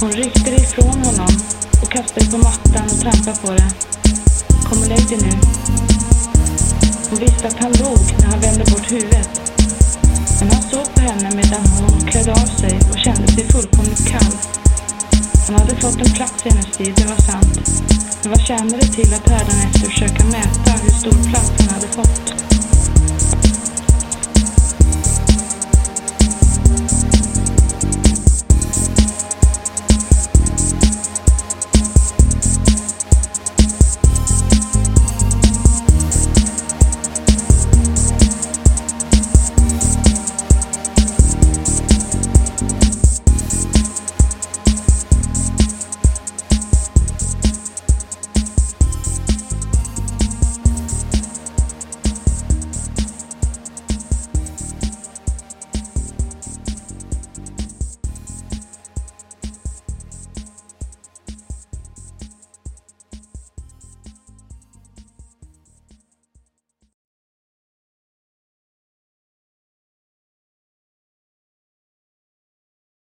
Hon ryckte det ifrån honom och kastade det på mattan och trampade på det. Kom och lägg dig nu. Hon visste att han dog när han vände bort huvudet. Men han såg på henne medan hon klädde av sig och kände sig fullkomligt kall. Han hade fått en plats i hennes liv, det var sant. Men vad tjänade det till att hädanefter försöka mäta hur stor plats han hade fått?